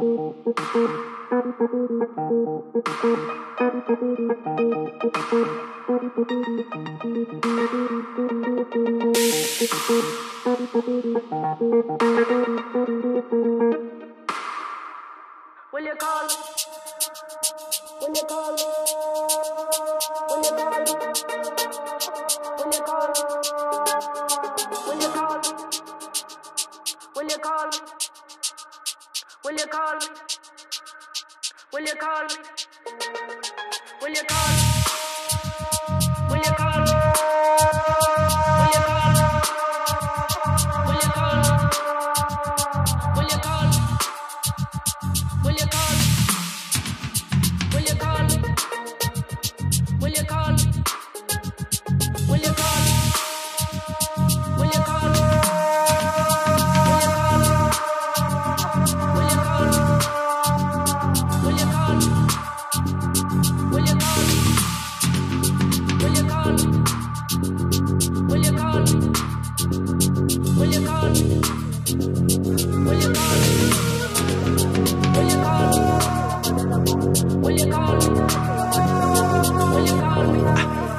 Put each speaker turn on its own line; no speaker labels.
Will you call me? Will you call me? Will you call me? Will you call me? When you call? Me,